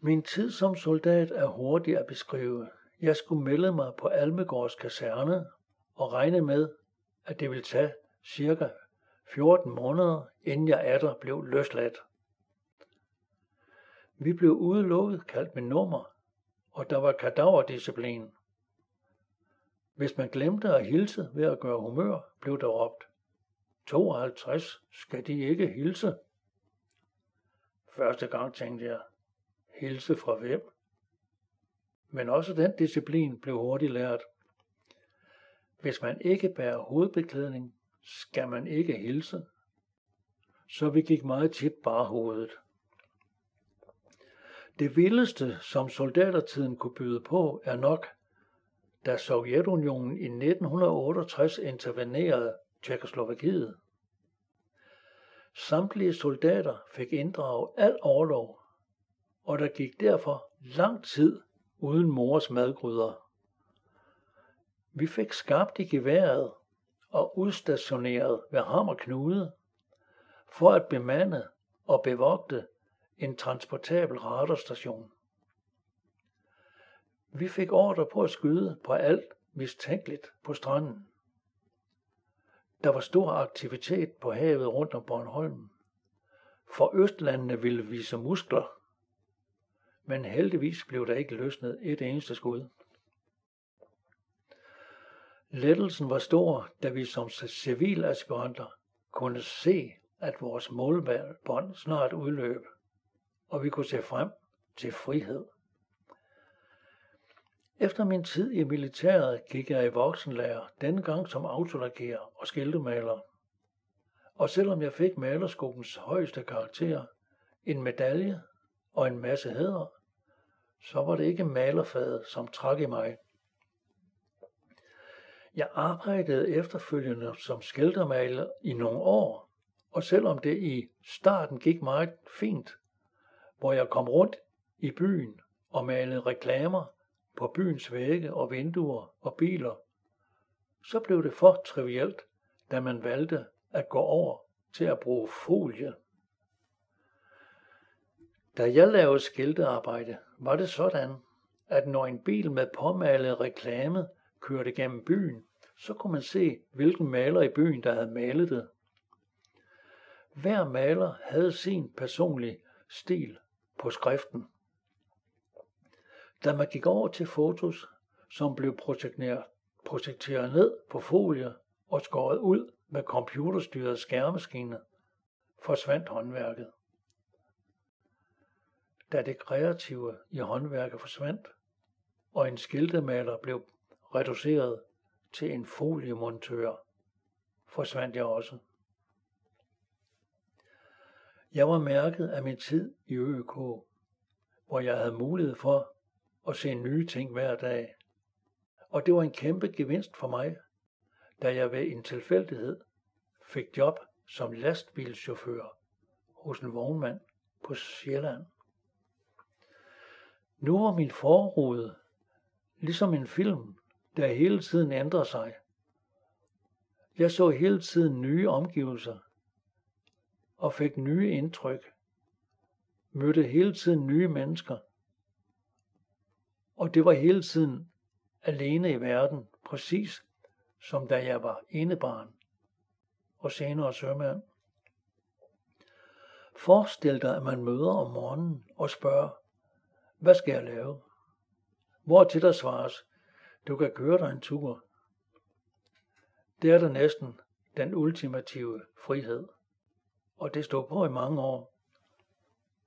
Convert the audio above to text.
Min tid som soldat er hurtig at beskrive. Jeg skulle melde mig på Almegårds kaserne og regne med, at det ville tage cirka 14 måneder, inden jeg atter blev løsladt. Vi blev udelukket, kaldt med nummer, og der var kadaverdisciplin. Hvis man glemte at hilse ved at gøre humør, blev der råbt. 52, skal de ikke hilse? Første gang tænkte jeg, hilse fra hvem? Men også den disciplin blev hurtigt lært. Hvis man ikke bærer hovedbeklædning, skal man ikke hilse. Så vi gik meget tit bare hovedet. Det vildeste, som soldatertiden kunne byde på, er nok, da Sovjetunionen i 1968 intervenerede Tjekkoslovakiet. Samtlige soldater fik inddraget al overlov, og der gik derfor lang tid uden mors madgryder. Vi fik skabt i geværet og udstationeret ved Hammerknude for at bemande og bevogte en transportabel radarstation. Vi fik ordre på at skyde på alt mistænkeligt på stranden. Der var stor aktivitet på havet rundt om Bornholm. For Østlandene ville vise muskler, men heldigvis blev der ikke løsnet et eneste skud. Lettelsen var stor, da vi som civilaspiranter kunne se, at vores målbånd snart udløb, og vi kunne se frem til frihed. Efter min tid i militæret gik jeg i voksenlærer, denne gang som autolakerer og skiltemaler. Og selvom jeg fik malerskolens højeste karakter, en medalje og en masse hæder, så var det ikke malerfaget, som trak i mig. Jeg arbejdede efterfølgende som skiltermaler i nogle år, og selvom det i starten gik meget fint, hvor jeg kom rundt i byen og malede reklamer på byens vægge og vinduer og biler, så blev det for trivielt, da man valgte at gå over til at bruge folie. Da jeg lavede skiltearbejde, var det sådan, at når en bil med påmalet reklame kørte gennem byen, så kunne man se, hvilken maler i byen, der havde malet det. Hver maler havde sin personlige stil på skriften. Da man gik over til fotos, som blev projekteret, ned på folie og skåret ud med computerstyret skærmaskiner, forsvandt håndværket. Da det kreative i håndværket forsvandt, og en skiltemaler blev reduceret til en foliemontør, forsvandt jeg også. Jeg var mærket af min tid i ØK, hvor jeg havde mulighed for at se nye ting hver dag. Og det var en kæmpe gevinst for mig, da jeg ved en tilfældighed fik job som lastbilschauffør hos en vognmand på Sjælland. Nu var min forrude ligesom en film, der hele tiden ændrer sig. Jeg så hele tiden nye omgivelser og fik nye indtryk. Mødte hele tiden nye mennesker. Og det var hele tiden alene i verden, præcis som da jeg var enebarn og senere sømand. Forestil dig, at man møder om morgenen og spørger, hvad skal jeg lave? Hvor til der svares, du kan køre dig en tur. Det er der næsten den ultimative frihed. Og det stod på i mange år.